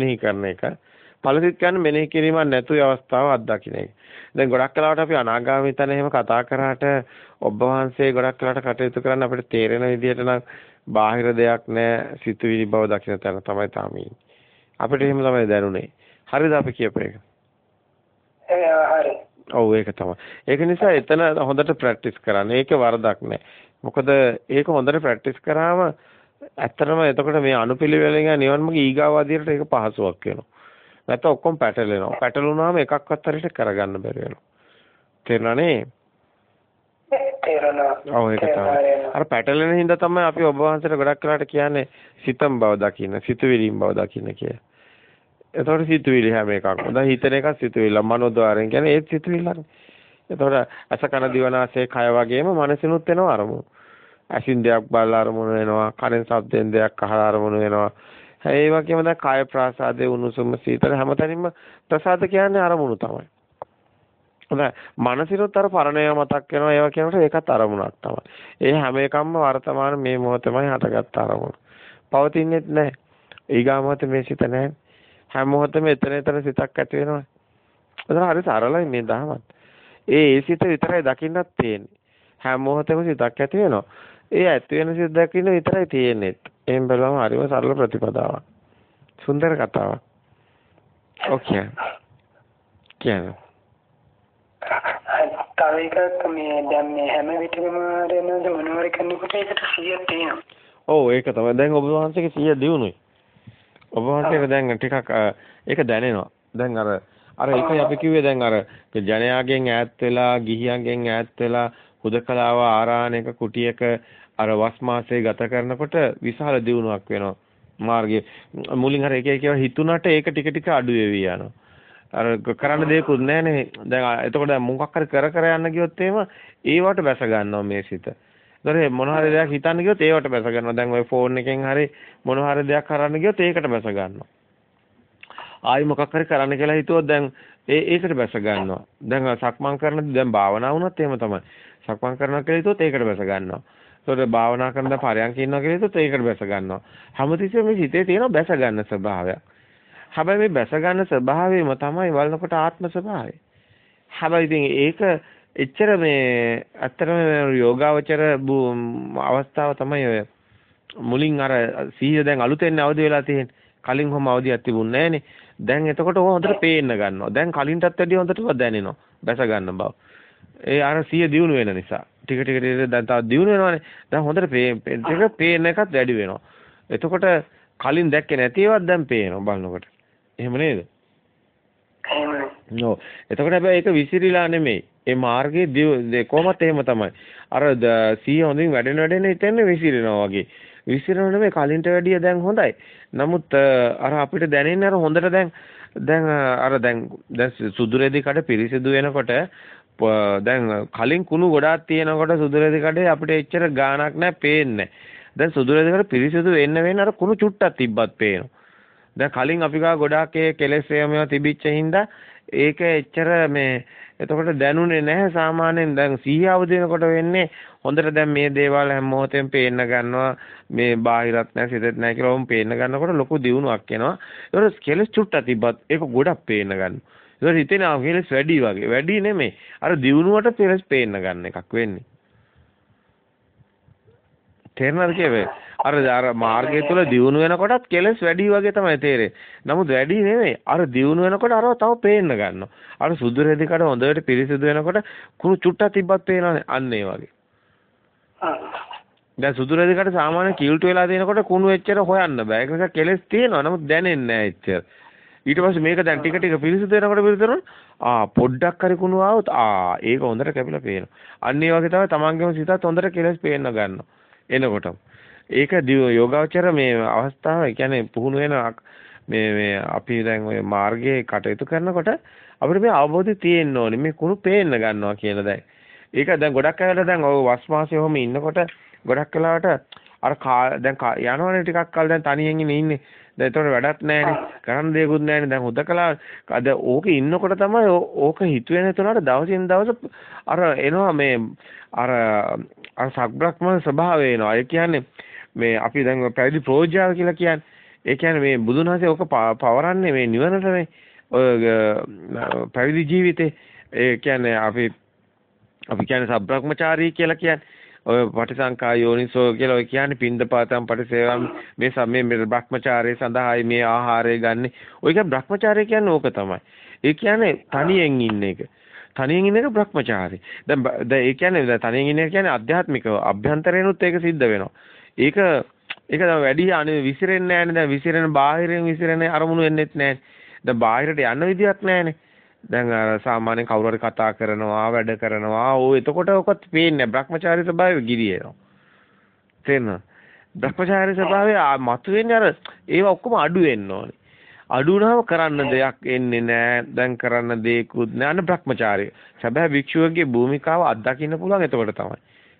මෙහි කරන එක. ඵලසිත කියන්නේ මෙනෙහි කිරීමක් නැතුව අවස්ථාව අත්දකින්න එක. දැන් ගොඩක් කලාවට අපි අනාගාමී තැන එහෙම කතා කරාට ඔබ වහන්සේ ගොඩක් කලාවට කටයුතු කරන්න අපිට තේරෙන විදිහට නම් බාහිර දෙයක් නැහැ සිතුවිලි බව දකින්න තැන තමයි තාම අපිට එහෙම තමයි දැනුනේ. හරිද අපි කියපු එක? හරි. ඔව් ඒක තමයි. ඒක නිසා එතන හොඳට ප්‍රැක්ටිස් කරන්න. ඒක වරදක් නෑ. මොකද ඒක හොඳට ප්‍රැක්ටිස් කරාම ඇත්තටම එතකොට මේ අනුපිළිවෙලින් නිවන්මගේ ඊගාවාදියට ඒක පහසුවක් වෙනවා. නැත්නම් ඔක්කොම පැටලෙනවා. පැටලුණාම එකක්වත් හරියට කරගන්න බැරි වෙනවා. තේරුණානේ? තේරෙනවා. ඔව් ඒක තමයි. අර පැටලෙන හින්දා තමයි අපි ඔබ වහන්සේට ගොඩක් වෙලාට කියන්නේ සිතම් බව දකින්න, සිතුවිලිම් බව දකින්න කියලා. එතකොට සිතුවිලි හැම එකක්ම. දැන් හිතන එක සිතුවිල්ල මනෝද්වාරයෙන් කියන්නේ ඒත් සිතුවිල්ලක්. එතකොට අස කන දිවනාසය කය වගේම මනසිනුත් වෙනවා අරමුණු. ඇසින් දෙයක් බලලා අරමුණු වෙනවා, කනෙන් ශබ්දෙන් දෙයක් අහලා අරමුණු වෙනවා. ඒ වගේම දැන් කාය ප්‍රාසාදේ උණුසුම සීතල හැමතැනින්ම ප්‍රසාද කියන්නේ අරමුණු තමයි. හොඳයි. මනසිනුත් අර පරණය මතක් වෙනවා ඒවා කියනකොට ඒකත් අරමුණක් තමයි. ඒ හැම එකක්ම වර්තමාන මේ මොහොතේමයි හටගත්ත අරමුණ. පවතින්නේත් නැහැ. ඊගා මොහොතේ මේ සිත නැහැ. හැම මොහොතෙම එතන එතන සිතක් ඇති වෙනවා. එතන හරි සරලයි මේ දහමත්. ඒ ඒ සිත විතරයි දකින්නත් තියෙන්නේ. හැම මොහොතෙම සිතක් ඇති වෙනවා. ඒ ඇති වෙන සිත දකින්න විතරයි තියෙන්නේ. එහෙන් බලවම හරිම සරල ප්‍රතිපදාවක්. සුන්දර කතාවක්. ඔකේ. කියන්නේ. තව එකක් මේ දැන් මේ හැම විටකම රෙනද මොනවාරි කරනකොට ඒකට 100ක් තියෙනවා. ඔව් ඒක තමයි. දැන් ඔබ වහන්සේගේ 100 දිනුනේ. ඔබ වහන්සේට දැන් ටිකක් ඒක දැනෙනවා. දැන් අර අර ඒකයි අපි කිව්වේ දැන් අර ජනයාගෙන් ඈත් වෙලා ගිහියන්ගෙන් ඈත් වෙලා හුදකලාව ආරාණයක කුටියක අර වස් මාසයේ ගත කරනකොට විශාල දියුණුවක් වෙනවා. මාර්ගයේ මුලින් අර එක එක හිතුණට ඒක ටික ටික අඩු වෙවි යනවා. අර කරන්න දෙයක්වත් නැහනේ. දැන් එතකොට දැන් මොකක් හරි කර කර යන්න ගියොත් එහෙම ඒවට බැස ගන්නවා මේ සිත. ඒතර මොන හරි දෙයක් හිතන්න ගියොත් ඒවට බැස ගන්නවා. දැන් ওই ෆෝන් එකෙන් හරි මොන හරි දෙයක් කරන්න ගියොත් ඒකට බැස ගන්නවා. ආයි මොකක් හරි කරන්න කියලා හිතුවොත් දැන් ඒ ඒකට බැස ගන්නවා. දැන් සක්මන් කරන දැන් භාවනා වුණත් එහෙම තමයි. සක්මන් කරනවා කියලා හිතුවොත් ඒකට බැස ගන්නවා. ඒතකොට භාවනා කරන දැන් පරයන්ක ඉන්නවා කියලා හිතුවොත් ඒකට බැස ගන්නවා. හැමතිස්සෙම මේ හිතේ තියෙන බැස ගන්න ස්වභාවයක්. හැබැයි මේ බැස ගන්න ස්වභාවයම තමයි වළනකොට ආත්ම ස්වභාවය. හැබැයි ඉතින් ඒක එච්චර මේ ඇත්තටම යෝගාවචර අවස්ථාව තමයි ඔය මුලින් අර සීය දැන් අලුතෙන් අවදි වෙලා තියෙන්නේ. කලින් කොහොම අවදියක් තිබුණේ නැහනේ. දැන් එතකොට ඕක හොඳට පේන්න ගන්නවා. දැන් කලින්ටත් වැඩිය හොඳට දැනෙනවා. බැස ගන්න බව. ඒ අර සීය දියුණු වෙන නිසා. ටික ටික ටික දැන් තව දියුණු වෙනවානේ. දැන් හොඳට පේන පේන එකත් වැඩි වෙනවා. එතකොට කලින් දැක්කේ නැති ඒවාත් දැන් පේනවා බලනකොට. එහෙම නේද? ඔව්. එතකොට හැබැයි ඒක විසිරිලා නෙමෙයි. ඒ මාර්ගයේ කොහොමත් එහෙම තමයි. අර සීය හොඳින් වැඩෙන වැඩෙන හිතන්නේ විසිරෙනවා වගේ. විසිරෙනව නෙමෙයි කලින්ට වැඩිය දැන් හොඳයි. නමුත් අර අපිට දැනෙන්නේ අර හොඳට දැන් දැන් අර දැන් දැන් සුදුරෙදි කඩ පිරිසිදු වෙනකොට දැන් කලින් කුණු ගොඩාක් තියෙනකොට සුදුරෙදි කඩේ අපිට එච්චර ගාණක් නැහැ පේන්නේ. දැන් සුදුරෙදි කඩ පිරිසිදු වෙන්න වෙන්න අර කුණු චුට්ටක් තිබ්බත් පේනවා. දැන් කලින් අපි ගා ගොඩාක් ඒ කෙලෙස් ඒවා තිබිච්ච හින්දා ඒක එච්චර මේ එතකොට දැනුනේ නැහැ සාමාන්‍යයෙන්. දැන් සීයාව දෙනකොට වෙන්නේ හොඳට දැන් මේ දේවල් හැම මොහොතෙම පේන්න ගන්නවා. මේ බාහිරත් නැහැ සිතෙත් නැහැ කියලා වොම් පේන්න ගන්නකොට ලොකු දියුණුවක් එනවා. ඒතකොට කෙලස් චුට්ටක් තිබ්බත් ඒක ගොඩක් පේන්න ගන්නවා. ඒතකොට හිතෙන ආ කෙලස් වැඩි වගේ. වැඩි නෙමෙයි. අර දියුණුවට කෙලස් පේන්න ගන්න එකක් වෙන්නේ. තේරෙනවද කියවේ අර අර මාර්ගය තුල දියුණු වෙනකොටත් කෙලස් වැඩි වගේ තමයි තේරෙන්නේ. නමුත් වැඩි නෙමෙයි. අර දියුණු වෙනකොට අරව තව පේන්න ගන්නවා. අර සුදු රෙදි කඩ හොඳට පිරිසිදු වෙනකොට කුණු චුට්ටක් තිබ්බත් පේනවනේ. අන්න ඒ වගේ. දැන් සුදු රෙදි කඩ සාමාන්‍ය කිල්ට් වෙලා තියෙනකොට කුණු එච්චර හොයන්න බෑ. ඒක නිසා කෙලස් තියෙනවා. නමුත් දැනෙන්නේ නැහැ එච්චර. ඊට පස්සේ මේක දැන් ටික ටික පිරිසිදු වෙනකොට පිරිසිදුන ආ පොඩ්ඩක් හරි කුණු ආවොත් ආ ඒක හොඳට කැපිලා පේනවා. අන්න ඒ වගේ තමයි තමන්ගේම සිතත් හොඳට කෙලස් පේන්න ගන්නවා. එනකොටම. ඒක යෝගාවචර මේ අවස්ථාව කියන්නේ පුහුණු වෙන මේ මේ අපි දැන් ওই මාර්ගයේ කටයුතු කරනකොට අපිට මේ අවබෝධය තියෙන්න ඕනේ මේ කුණු පේන්න ගන්නවා කියලා දැන්. ඒක දැන් ගොඩක් අයලා දැන් ඔය වස් මාසෙ ඔහම ඉන්නකොට ගොඩක් වෙලාවට අර දැන් යනවනේ ටිකක් කල් දැන් තනියෙන් ඉන්නේ. දැන් ඒතකොට වැඩක් නැහැනේ. කරන්න දෙයක්වත් නැහැනේ. දැන් හුදකලා අද ඕකේ ඉන්නකොට තමයි ඕක හිතුවේ නැතුණාට දවසින් දවස අර එනවා මේ අර අර සබ්‍රක්‍ම ස්වභාවය එනවා. ඒ කියන්නේ මේ අපි දැන් පැවිදි ප්‍රෝජාව කියලා කියන්නේ. ඒ කියන්නේ මේ බුදුන් වහන්සේ ඔක පවරන්නේ මේ නිවනටනේ. ඔය පැවිදි ජීවිතේ ඒ කියන්නේ අපි අපි කියන්නේ සබ්‍රක්‍මචාරී කියලා කියන්නේ ඔය පටිසංකා යෝනිසෝ කියලා ඔය කියන්නේ පින්දපාතම් පටිසේවම් මේ සම්මේ මේ බ්‍රහ්මචාරයේ සඳහායි මේ ආහාරය ගන්නෙ. ඔය කියන්නේ බ්‍රහ්මචාරය කියන්නේ ඕක තමයි. ඒ කියන්නේ තනියෙන් ඉන්න එක. තනියෙන් ඉන්න එක බ්‍රහ්මචාරී. දැන් දැන් ඒ කියන්නේ තනියෙන් ඉන්න එක කියන්නේ අධ්‍යාත්මිකව අභ්‍යන්තරේනොත් ඒක සිද්ධ වෙනවා. ඒක ඒක තමයි වැඩි අනේ විසිරෙන්නේ නැහැනේ. දැන් විසිරෙන බාහිරින් විසිරෙන අරමුණු වෙන්නෙත් නැහැනේ. දැන් බාහිරට යන්න විදියක් නැහැනේ. දැන් අර සාමාන්‍යයෙන් කවුරු හරි කතා කරනවා වැඩ කරනවා. ඕ එතකොට ඔකත් පේන්නේ බ්‍රහ්මචාරී ස්වභාවය ගිරියනවා තේරෙනවද බ්‍රහ්මචාරී ස්වභාවය මතුවෙන්නේ අර ඒවා ඔක්කොම අඩු වෙන්න ඕනේ. අඩු වුණාම කරන්න දෙයක් එන්නේ නැහැ. දැන් කරන්න දෙයක්වත් නැහැ. අන්න බ්‍රහ්මචාරී. සැබෑ භික්ෂුවගේ භූමිකාව අත්දකින්න පුළුවන් එතකොට තමයි.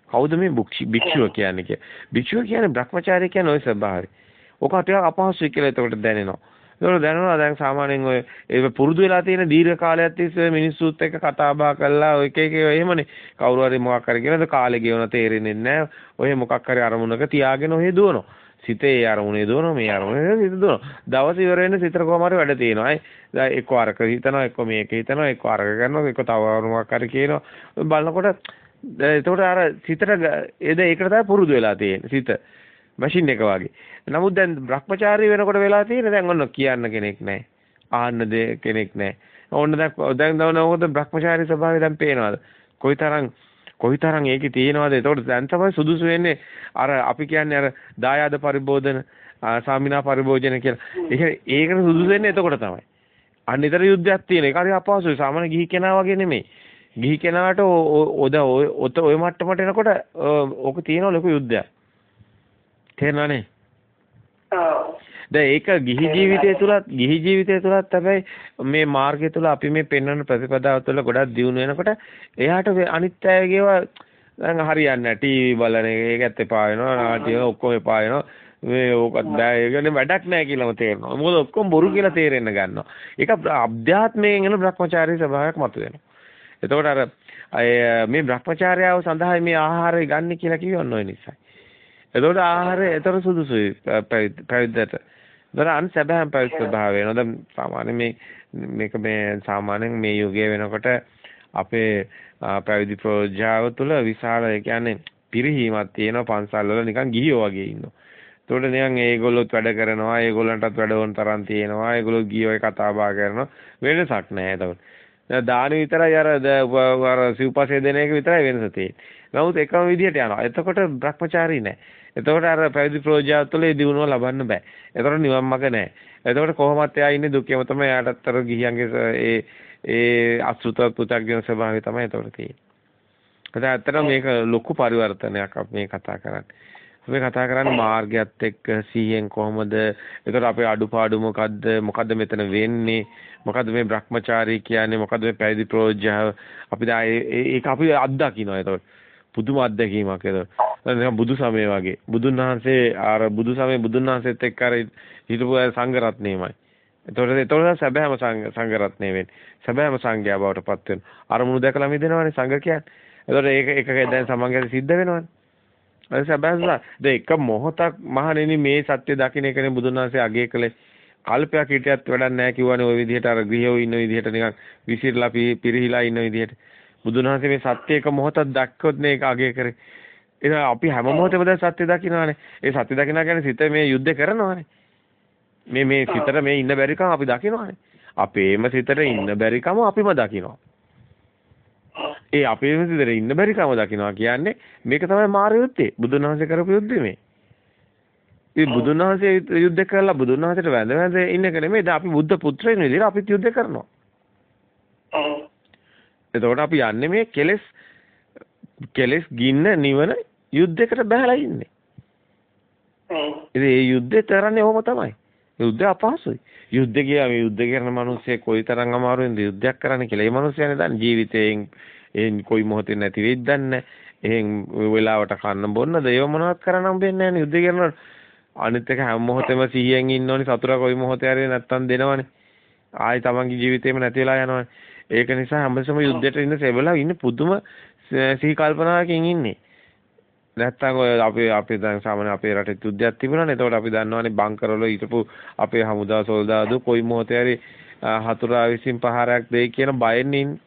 කවුද මේ භික්ෂුව කියන්නේ කිය භික්ෂුව කියන්නේ බ්‍රහ්මචාරී කියන්නේ ওই ස්වභාවය. ඔක ටිකක් අපහසුයි කියලා එතකොට දැනෙනවා. ඒතකොට දැනනවා දැන් සාමාන්‍යයෙන් ඔය ඒ පුරුදු වෙලා තියෙන දීර්ඝ කාලයක් තිස්සේ මිනිස්සුත් එක්ක කතා බහ කරලා ඔය එක එක එහෙමනේ කවුරු හරි මොකක් හරි කියනද කාලේ ගෙවන තේරෙන්නේ නැහැ. ඔය මොකක් හරි අරමුණක තියාගෙන ඔහෙ දුවනවා. සිතේ අරමුණේ දුවනවා මේ අරමුණේ සිත දුවනවා. දවස් ඉවර වෙන්න සිතට කොහම හරි වැඩ තියෙනවා. දැන් එක්ක අරක හිතනවා එක්ක මේක හිතනවා එක්ක අරක කරනවා එක්ක තව මොකක් හරි කියනවා. බලනකොට එතකොට අර සිතට එද ඒකට තමයි පුරුදු වෙලා තියෙන්නේ සිත. මැෂින් එක වගේ. නමුත් දැන් Brahmachari වෙනකොට වෙලා තියෙන දැන් ඔන්න කියන්න කෙනෙක් නැහැ. ආන්න දෙ කෙනෙක් නැහැ. ඕන්න දැන් දැන් දවනකොට Brahmachari ස්වභාවය දැන් පේනවාද? කොයිතරම් කොයිතරම් ඒකේ තියෙනවද? ඒතකොට දැන් තමයි සුදුසු වෙන්නේ අර අපි කියන්නේ අර දායාද පරිබෝධන සාමිනා පරිභෝජන කියලා. ඒක ඒකට සුදුසු වෙන්නේ එතකොට තමයි. අන්න ඊතර යුද්ධයක් තියෙන. ඒක හරි අපහසුයි. සාමාන්‍ය ගිහි කෙනා වගේ නෙමෙයි. ගිහි කෙනාට ඔද ඔය මට්ටමට එනකොට ඕක තියෙන ලොකු යුද්ධයක්. තේරෙනවනේ? දැන් ඒක ගිහි ජීවිතය තුලත් ගිහි ජීවිතය තුලත් හැබැයි මේ මාර්ගය තුල අපි මේ පෙන්වන ප්‍රතිපදාව තුළ ගොඩක් දියුණු වෙනකොට එයාට අනිත් අයගේව දැන් හරියන්නේ නැහැ. ටීවී බලන එක ඒකත් එපා වෙනවා. නාට්‍ය ඔක්කොම එපා වෙනවා. මේ ඕකත් බෑ. ඒ කියන්නේ වැඩක් නැහැ කියලාම තේරෙනවා. මොකද ඔක්කොම බොරු කියලා තේරෙන්න ගන්නවා. ඒක අධ්‍යාත්මයෙන් එන භ්‍රමචාරී ස්වභාවයක් මතුවෙනවා. එතකොට අර මේ භ්‍රමචාර්යාව සඳහා මේ ආහාරය ගන්න කියලා කියවන්න ඔය නිසා එතකොට ආහාරය ඒතර සුදුසුයි පැවිද්දට. දර අන් සැබෑම පැවිදි ස්වභාවය නේද සාමාන්‍ය මේ මේක මේ සාමාන්‍යයෙන් මේ යුගයේ වෙනකොට අපේ පැවිදි ප්‍රෝජාව තුළ විශාල ඒ කියන්නේ පිරිහීමක් තියෙනවා පන්සල් වල නිකන් ගිහියෝ වගේ ඉන්නවා. ඒතකොට නිකන් ඒගොල්ලොත් වැඩ කරනවා ඒගොල්ලන්ටත් වැඩ වොන් තරම් තියෙනවා ඒගොල්ලෝ ගිහියෝ කතා බහ කරනවා වෙනසක් නැහැ එතකොට. දාන විතරයි අර අර සිව්පසේ දෙන එක විතරයි වෙනස තියෙන්නේ. නමුත් එකම විදිහට යනවා. එතකොට Brahmachari නෑ. එතකොට අර පැවිදි ප්‍රෝජාව තුළ ඒ දිනුව ලබන්න බෑ. එතකොට නිවන් මඟ නැහැ. එතකොට කොහොමත් එයා ඉන්නේ දුකේම තමයි එයාටත් අර ගිහියන්ගේ ඒ ඒ අසුත පුතග්ජන ස්වභාවය තමයි එතකොට තියෙන්නේ. ඒත් ඇත්තටම මේක ලොකු පරිවර්තනයක් අපි මේ කතා කරන්නේ. අපි කතා කරන්නේ මාර්ගයත් එක්ක සීයෙන් කොහොමද? එතකොට අපේ අඩුපාඩු මොකද්ද? මොකද්ද මෙතන වෙන්නේ? මොකද්ද මේ Brahmachari කියන්නේ? මොකද්ද මේ පැවිදි ප්‍රෝජාව? අපි දැන් ඒක අපි අත්දකින්නවා එතකොට. පුදුම අත්දැකීමක් ඒක. නිකන් බුදු සමය වගේ. බුදුන් වහන්සේ අර බුදු සමය බුදුන් වහන්සේත් එක්ක අර හිටපු සංඝ රත්නයමයි. එතකොට එතකොට සැබෑම සංඝ රත්නය වෙන්නේ. සැබෑම සංඝයා බවට පත් වෙන. අරමුණු දැකලා මිදෙනවනේ සංඝ කියන්නේ. එතකොට ඒක ඒක දැන් සමංගයට සිද්ධ වෙනවනේ. ඒ සැබෑම දැන් එක මොහොතක් මහණෙනි මේ සත්‍ය දකින්න එකනේ බුදුන් වහන්සේ අගය කළේ. කල්පයක් හිටියත් වැඩක් නැහැ කිව්වනේ ওই විදිහට අර ගෘහයෝ ඉන්න විදිහට නිකන් විසිරලා පිරිහිලා ඉන්න විදිහට. බුදුන් වහන්සේ මේ සත්‍ය එක මොහොතක් දැක්කොත් නේ ඒක අගය කරේ. ඒක අපි හැම මොහොතෙම දැන් සත්‍ය දකින්නවානේ. ඒ සත්‍ය දකින්නා කියන්නේ සිත මේ යුද්ධ කරනවානේ. මේ මේ සිතට මේ ඉන්න බැරිකම අපි දකින්නවානේ. අපේම සිතට ඉන්න බැරිකම අපිම දකින්නවා. ඒ අපේම සිතට ඉන්න බැරිකම දකින්නවා කියන්නේ මේක තමයි මාර යුද්ධේ. බුදුන් වහන්සේ කරපු යුද්ධේ මේ. ඒ බුදුන් වහන්සේ යුද්ධ කරලා බුදුන් වහන්සේට වැඳ වැඳ ඉන්න එක නෙමෙයි. දැන් අපි බුද්ධ පුත්‍රයන් විදිහට අපිත් යුද්ධ කරනවා. එතකොට අපි යන්නේ මේ කෙලෙස් කෙලෙස් ගින්න නිවන යුද්ධයකට බහලා ඉන්නේ. ඉතින් මේ යුද්ධේ තරන්නේ ඔහොම තමයි. යුද්ධය අපහසුයි. යුද්ධ ගියාම යුද්ධ කරන මිනිස්සේ කොයිතරම් අමාරුවෙන්ද යුද්ධයක් කරන්න කියලා. ඒ මිනිස්සයානේ දන්නේ ජීවිතයෙන් එහෙන් කොයි මොහොතේ නැති වෙයිද දන්නේ. එහෙන් වෙලාවට කන්න බොන්නද ඒව මොනවත් කරන්න හම්බෙන්නේ නැහැ යුද්ධ කරනකොට. අනිත් එක හැම මොහොතෙම සිහියෙන් ඉන්න ඕනි සතුරා කොයි මොහොතේ හරි නැත්තම් දෙනවනේ. ආයි තමන්ගේ ජීවිතේම නැති වෙලා යනවනේ. ඒක නිසා හැමතිස්සම යුද්ධයට ඉන්න සෙබලා ඉන්නේ පුදුම සිහි කල්පනාවකින් ඉන්නේ. නැත්තම් ඔය අපි අපි දැන් සාමාන්‍ය අපේ රටේ යුද්ධයක් තිබුණානේ. එතකොට අපි දන්නවනේ බංකරවල හිටපු අපේ හමුදා සොල්දාදු කොයි මොහොතේ හරි හතුරා විසින් පහරයක් දෙයි කියන බයෙන් ඉන්නේ.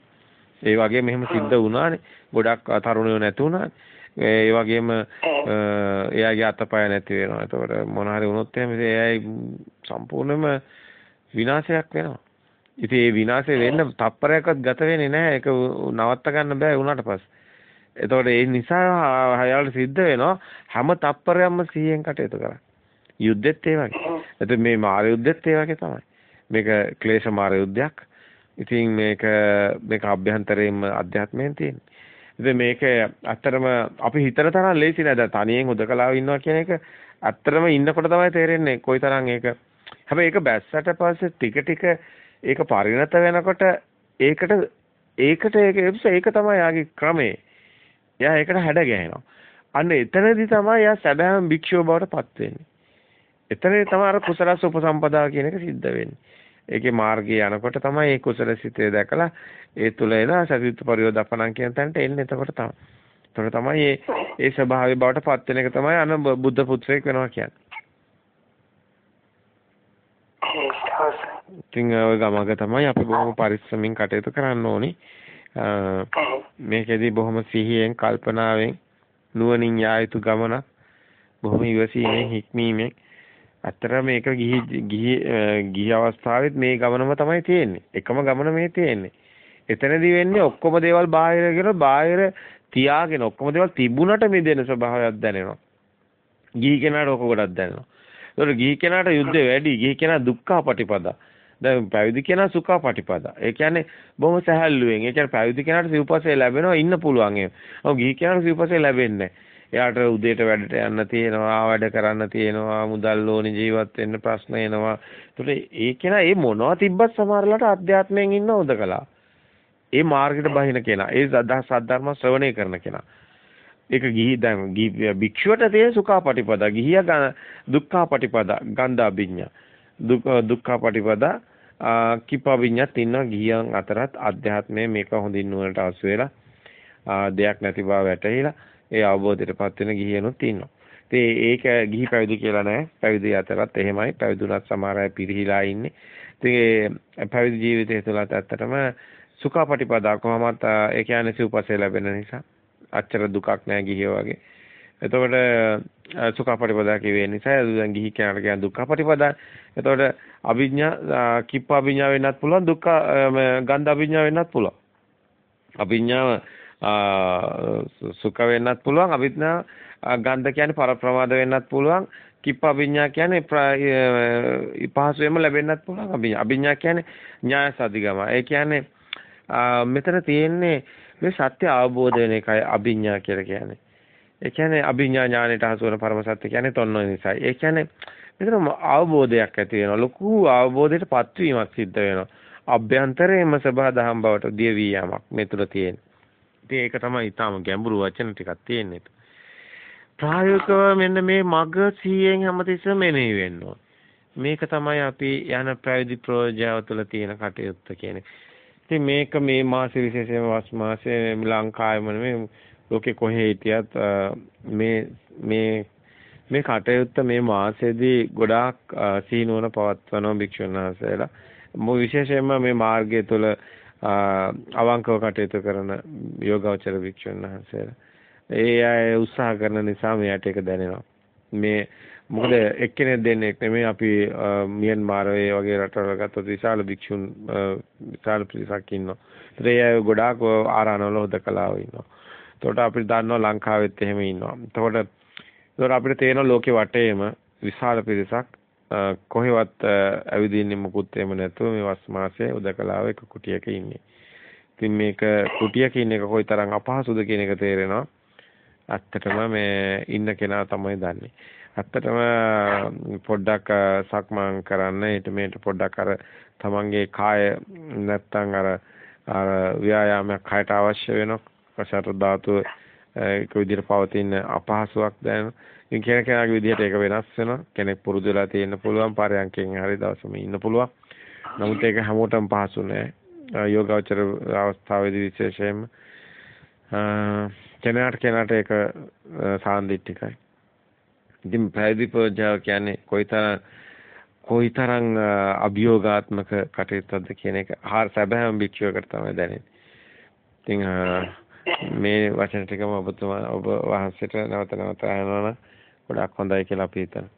ඒ වගේ මෙහෙම සිද්ධ වුණානේ. ගොඩක් තරුණයෝ නැති වුණානේ. ඒ වගේම එයාගේ අතපය නැති වෙනවා. එතකොට මොන හරි වුණොත් එහෙම එයයි සම්පූර්ණයෙන්ම විනාශයක් වෙනවා. ඉතින් ඒ විනාශය වෙන්න තප්පරයක්වත් ගත වෙන්නේ නැහැ. ඒක නවත්ත ගන්න බෑ වුණාට පස්සේ. එතකොට ඒ නිසා හයාලට සිද්ධ වෙනවා හැම තප්පරයක්ම 100න් කටයුතු කරන්න. යුද්ධෙත් ඒ වගේ. එතකොට මේ මාර යුද්ධෙත් ඒ වගේ තමයි. මේක ක්ලේශ මාර යුද්ධයක්. ඉතින් මේක මේක අභ්‍යන්තරයෙන්ම අධ්‍යාත්මයෙන් තියෙන්නේ. ඉතින් මේක ඇත්තටම අපි හිතන තරම් ලේසි නෑ. දැන් තනියෙන් හුදකලාව ඉන්නවා කියන එක ඇත්තටම ඉන්නකොට තමයි තේරෙන්නේ කොයිතරම් ඒක. හැබැයි ඒක බැස්සට පස්සේ ටික ටික ඒක පරිණත වෙනකොට ඒකට ඒකට ඒක තමයි යාගේ ක්‍රමේ. එයා ඒකට හැඩ ගැහෙනවා. අන්න එතනදී තමයි එයා සැබෑම භික්ෂුව බවට පත් වෙන්නේ. එතනදී තමයි අර කුසලස් උපසම්පදා කියන එක සිද්ධ වෙන්නේ. ඒකේ මාර්ගයේ යනකොට තමයි ඒ කුසල සිතේ දැකලා ඒ තුල එන සතිත් පරියෝදපණන් කියන තැනට එන්නේ එතකොට තමයි. එතකොට තමයි මේ ඒ ස්වභාවය බවට පත් වෙන එක තමයි අන බුද්ධ පුත්‍රයෙක් වෙනවා කියන්නේ. ඉතින් ඔය ගමක තමයි අපි බොහොම පරිස්සමින් කටයුතු කරන්න ඕනි. මේකෙදි බොහොම සිහියෙන් කල්පනාවෙන් නුවණින් යා යුතු ගමනක් බොහොම ඉවසීමෙන් හික්මීමෙන් අතර මේක ගිහි ගිහි ගිහි අවස්ථාවෙත් මේ ගමනම තමයි තියෙන්නේ. එකම ගමන මේ තියෙන්නේ. එතනදී වෙන්නේ ඔක්කොම දේවල් බාහිර කියලා බාහිර තියාගෙන ඔක්කොම දේවල් තිබුණට මිදෙන ස්වභාවයක් දැනෙනවා. ගිහි කෙනාට ඔක ගොඩක් දැනෙනවා. ඒතකොට ගිහි කෙනාට යුද්ධය වැඩි. ගිහි කෙනා දුක්ඛ පටිපදා. දැන් පැවිදි කෙනා සුඛ පටිපදා. ඒ කියන්නේ බොහොම සහැල්ලුවෙන්. ඒ කියන්නේ පැවිදි කෙනාට සිව්පස්සේ ලැබෙනවා ඉන්න පුළුවන් ඒ. ඔව් ගිහි කෙනාට සිව්පස්සේ ලැබෙන්නේ නැහැ. එයාට උදේට වැඩට යන්න තියෙනවා, වැඩ කරන්න තියෙනවා, මුදල් ඕනි ජීවත් වෙන්න ප්‍රශ්න එනවා. ඒතකොට ඒ කෙනා ඒ මොනවා තිබ්බත් සමහරලාට අධ්‍යාත්මයෙන් ඉන්න උදකලා. ඒ මාර්ගයට බහින කෙනා, ඒ සද්ධර්ම ශ්‍රවණය කරන කෙනා. ඒක ගිහි දැන් භික්ෂුවට තියෙන සුඛාපටිපදා, ගිහිය දුක්ඛාපටිපදා, ගන්ධාභිඥා. දුක්ඛාපටිපදා කිප්පවිඤ්ඤත් ඉන්න ගිහියන් අතරත් අධ්‍යාත්මය මේක හොඳින් නුවණට අසු වෙලා දෙයක් නැති බව වැටහිලා ඒ අවබෝධයටපත් වෙන ගිහියනුත් ඉන්නවා. ඉතින් ඒක ගිහි පැවිදි කියලා නෑ. පැවිදි අතරත් එහෙමයි. පැවිදුණත් සමහර අය පිරිහිලා ඉන්නේ. ඉතින් පැවිදි ජීවිතය තුළත් ඇත්තටම සුඛපටිපදා කොහොමත් ඒ කියන්නේ සිව්පසේ ලැබෙන නිසා අච්චර දුකක් නෑ ගිහියෝ වගේ. එතකොට සුඛපටිපදා කියවේ නිසා දැන් ගිහි කෙනාට කියන දුක්ඛපටිපදා. එතකොට අභිඥා කිප්ප අභිඥා වෙන්නත් පුළුවන් දුක්ඛ ගන්ධ අභිඥා වෙන්නත් පුළුවන්. අභිඥාව සුඛ වෙන්නත් පුළුවන් අවිඥා ගන්ධ කියන්නේ පරප්‍රමාද වෙන්නත් පුළුවන් කිප්ප අභිඥා කියන්නේ පහසුවෙන්ම ලැබෙන්නත් පුළුවන් අභිඥා අභිඥා කියන්නේ ඥාය සදිගම ඒ කියන්නේ මෙතන තියෙන්නේ මේ සත්‍ය අවබෝධ වෙන එකයි අභිඥා කියලා කියන්නේ ඒ කියන්නේ අභිඥා ඥාණයට හසු වෙන පරම සත්‍ය කියන්නේ තොන්න නිසායි. ඒ කියන්නේ මෙතන අවබෝධයක් ඇති වෙනවා. ලොකු අවබෝධයට පත්වීමක් සිද්ධ වෙනවා. අභ්‍යන්තරයේම සබහා දහම් බවට දිය වී යාමක් මේ තුල තියෙන්නේ ඉතින් ඒක තමයි ඊටාම ගැඹුරු වචන ටිකක් තියෙන්නේ. ප්‍රායෝගිකව මෙන්න මේ මග 100න් හැමතිස්සෙම මෙනෙහි වෙන්න මේක තමයි අපි යන පැවිදි ප්‍රෝජාව තුළ තියෙන කටයුත්ත කියන්නේ. ඉතින් මේක මේ මාස විශේෂයෙන්ම වස් මාසයේ ලංකාවේම නෙමෙයි ලෝකේ කොහේ හිටියත් මේ මේ මේ කටයුත්ත මේ මාසෙදී ගොඩාක් සීනුවන පවත්වන භික්ෂුන් වහන්සේලා මො විශේෂයෙන්ම මේ මාර්ගය තුළ අවංකව කටයුතු කරන යෝගාවචර වික්ෂුන් වහන්සේලා. ඒ අය උත්සාහ කරන නිසා මෙයාට ඒක දැනෙනවා. මේ මොකද එක්කෙනෙක් දෙන්නෙක් නෙමෙයි අපි මියන්මාරයේ වගේ රටවල ගත්තොත් විශාල භික්ෂුන් විශාල පිරිසක් ඉන්නවා. ඒ අය ගොඩාක් ආරාණවල හොදකලාව ඉන්නවා. එතකොට අපිට දන්නවා ලංකාවෙත් එහෙම ඉන්නවා. එතකොට එතකොට අපිට තේරෙනවා ලෝකේ වටේම විශාල පිරිසක් කොහෙවත් ඇවිදින්නේ මුකුත් එහෙම නැතුව මේ වස් මාසයේ උදකලාව එක කුටියක ඉන්නේ. ඉතින් මේක කුටියක ඉන්න එක කොයිතරම් අපහසුද කියන එක තේරෙනවා. ඇත්තටම මේ ඉන්න කෙනා තමයි දන්නේ. ඇත්තටම පොඩ්ඩක් සක්මන් කරන්න ඊට මේට පොඩ්ඩක් අර තමන්ගේ කාය නැත්තම් අර අර ව්‍යායාමයක් කායට අවශ්‍ය වෙනවා. කසාර ධාතුව ඒක විදිහට පවතින අපහසුයක් දැනෙනවා. ඉතින් කෙනෙක් කෙනාගේ විදිහට ඒක වෙනස් වෙනවා. කෙනෙක් පුරුදු වෙලා තියෙන්න පුළුවන් පරයන්කෙන් හරි දවසම ඉන්න පුළුවන්. නමුත් ඒක හැමෝටම පහසු නෑ. යෝගාචර අවස්ථාවේදී විශේෂයෙන්ම කෙනාට කෙනාට ඒක සාන්දිටිකයි. ඉතින් පැවිදි පූජාව කියන්නේ කොයිතරම් කොයිතරම් අභියෝගාත්මක කටයුත්තක්ද කියන එක හාර සැබෑම භික්ෂුවකට තමයි දැනෙන්නේ. ඉතින් මේ වචන ටිකම ඔබතුමා ඔබ වහන්සේට නැවත නැවත අහනවා නම් ගොඩක් හොඳයි කියලා අපි හිතනවා.